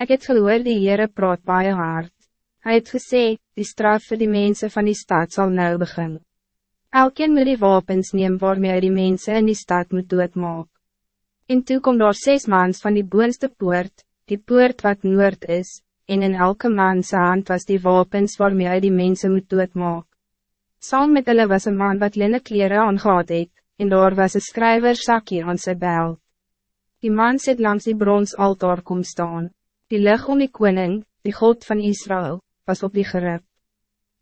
Ik het gehoor die Heere praat baie hard. Hij het gesê, die straf voor die mensen van die stad zal nou begin. Elkeen moet die wapens neem waarmee hy die mensen in die stad moet doodmaak. En toe kom daar zes maans van die boonste poort, die poort wat noord is, en in elke man hand was die wapens waarmee hy die mensen moet doodmaak. Saam met hulle was een man wat linne kleren aangehad het, en daar was een schrijver sakkie aan sy bel. Die man zit langs die brons altaar kom staan. Die lig om die koning, die God van Israël, was op die gerib.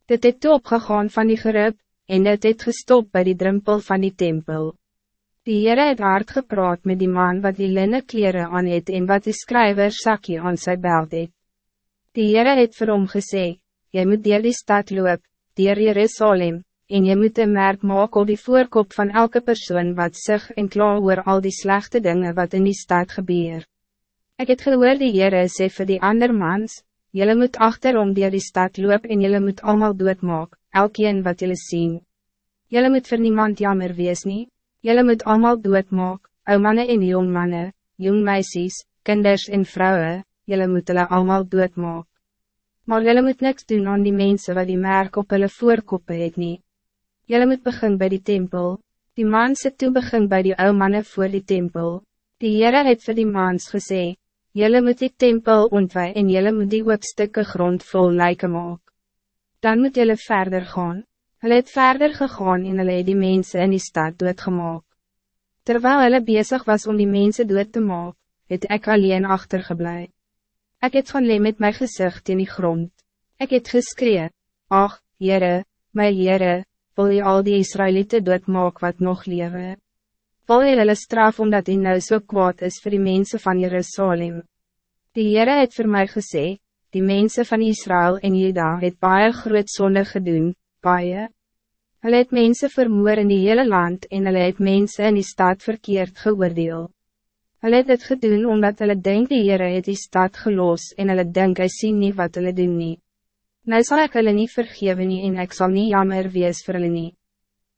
Dit het toe opgegaan van die gerib, en het het gestop bij die drempel van die tempel. Die Heere het hard gepraat met die man wat die linne kleren aan het en wat die schrijver sakkie aan sy beld het. Die Heere het vir hom gesê, Jy moet dier die stad loop, dier Jerusalem, en je moet een merk maak op die voorkop van elke persoon wat zich en klaar oor al die slechte dingen wat in die stad gebeur. Ik het gehoor die Heere sê vir die ander mans, Jullie moet achterom dier die stad loop en jullie moet allemaal doodmaak, elkeen wat jullie zien. Jullie moet voor niemand jammer wees nie, jullie moet allemaal doodmaak, ou manne en jong manne, jong meisjes, kinders en vrouwen, jullie moet hulle allemaal doodmaak. Maar jullie moet niks doen aan die mensen wat die merk op hulle voorkoppe het nie. Jullie moet begin bij die tempel, die man sit toe begin bij die ou manne voor die tempel. Die Heere het vir die mans gesê, Jelle moet die tempel ontwij en jelle moet die hoopstukke grond vol lijken maak. Dan moet jelle verder gaan. Hulle het verder gegaan en hulle het die mensen in die stad doodgemaak. Terwijl hulle bezig was om die mensen dood te maak, het ek alleen achtergeblij. Ik het van leen met mijn gezicht in die grond. Ik het geskree, ach, Jere, my Jere, wil je al die Israëlieten doodmaak wat nog leven? Wil hy hulle straf omdat hij nou so kwaad is voor die mensen van Jerusalem. Die Heere het voor mij gesê, die mensen van Israël en Juda het baie groot sonde gedoen, baie. Hulle het mense vermoor in die hele land en hulle het mense in die stad verkeerd geoordeel. Hulle het het gedoen omdat hulle denk die Heere het die stad gelos en hulle denk hy sien nie wat hulle doen nie. Nou sal ek hulle nie vergewe nie en ek sal nie jammer wees vir hulle nie.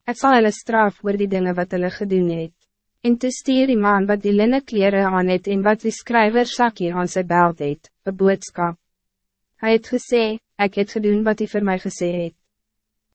Ek sal hulle straf oor die dingen wat hulle gedoen het. En te stuur die man wat die linne kleren aan het en wat die skryver sakkie aan sy beld het, een boodskap. Hij het gesê, ik het gedoen wat hij voor mij gesê het.